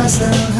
myself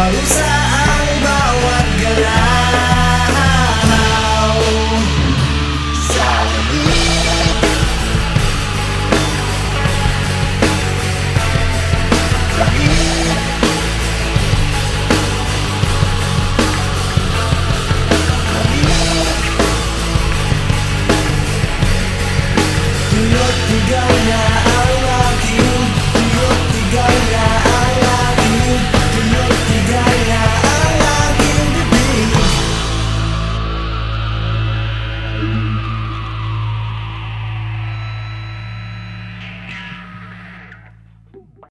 Parusa ang